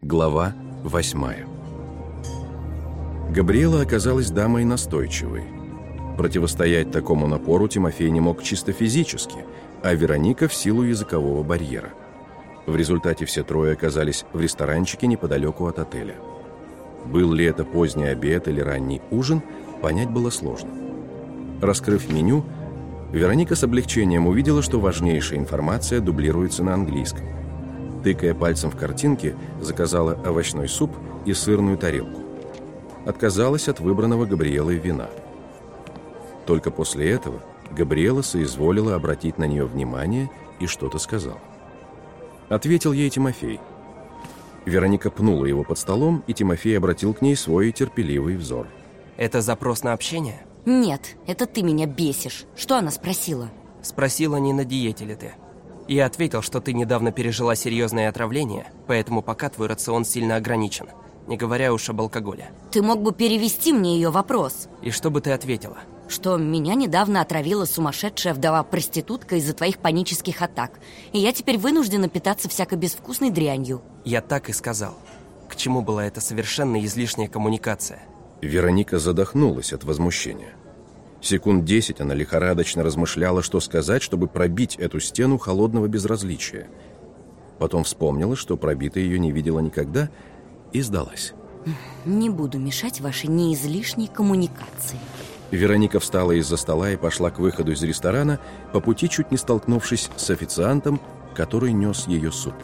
Глава восьмая Габриэла оказалась дамой настойчивой. Противостоять такому напору Тимофей не мог чисто физически, а Вероника в силу языкового барьера. В результате все трое оказались в ресторанчике неподалеку от отеля. Был ли это поздний обед или ранний ужин, понять было сложно. Раскрыв меню, Вероника с облегчением увидела, что важнейшая информация дублируется на английском. Тыкая пальцем в картинки, заказала овощной суп и сырную тарелку. Отказалась от выбранного Габриэлой вина. Только после этого Габриэла соизволила обратить на нее внимание и что-то сказала. Ответил ей Тимофей. Вероника пнула его под столом, и Тимофей обратил к ней свой терпеливый взор. Это запрос на общение? Нет, это ты меня бесишь. Что она спросила? Спросила, не на диете ли ты. Я ответил, что ты недавно пережила серьезное отравление, поэтому пока твой рацион сильно ограничен, не говоря уж об алкоголе. Ты мог бы перевести мне ее вопрос. И что бы ты ответила? Что меня недавно отравила сумасшедшая вдова-проститутка из-за твоих панических атак, и я теперь вынуждена питаться всякой безвкусной дрянью. Я так и сказал. К чему была эта совершенно излишняя коммуникация? Вероника задохнулась от возмущения. Секунд десять она лихорадочно размышляла, что сказать, чтобы пробить эту стену холодного безразличия. Потом вспомнила, что пробитой ее не видела никогда, и сдалась. Не буду мешать вашей неизлишней коммуникации. Вероника встала из-за стола и пошла к выходу из ресторана, по пути чуть не столкнувшись с официантом, который нес ее суп.